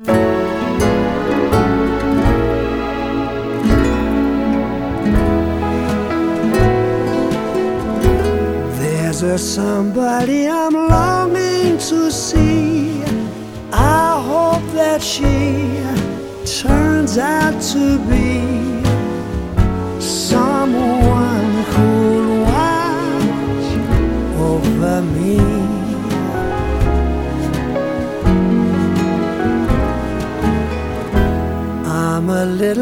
There's a somebody I'm longing to see. I hope that she turns out to be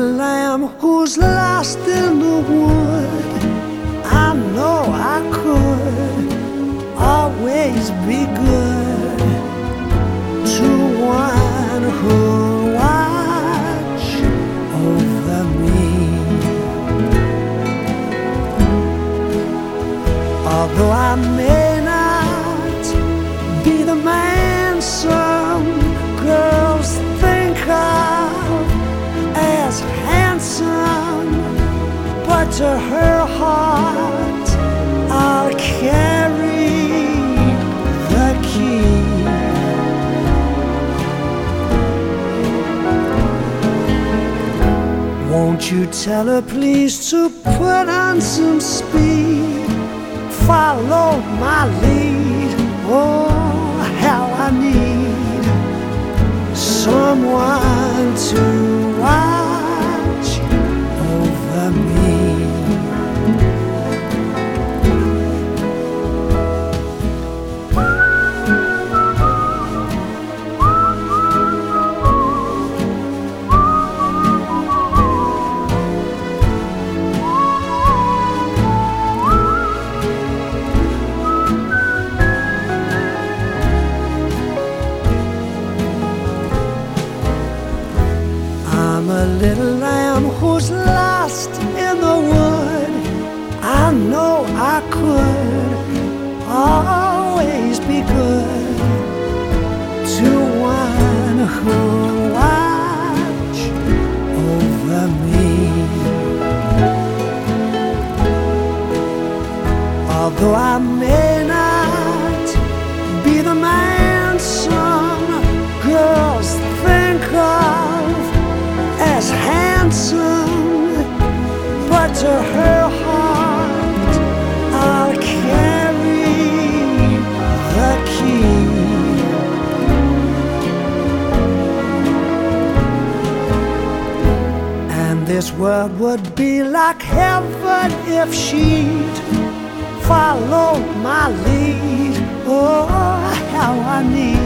lamb who's lost in the wood. I know I could always be good to one who'll watch over me. Although I may heart I'll carry the key. Won't you tell her please to put on some speed? Follow my lead. Lost in the wood. I know I could always be good to one who watch over me. Although I may not be the man some girls think of as handsome, this world would be like heaven if she'd follow my lead. Oh, how I need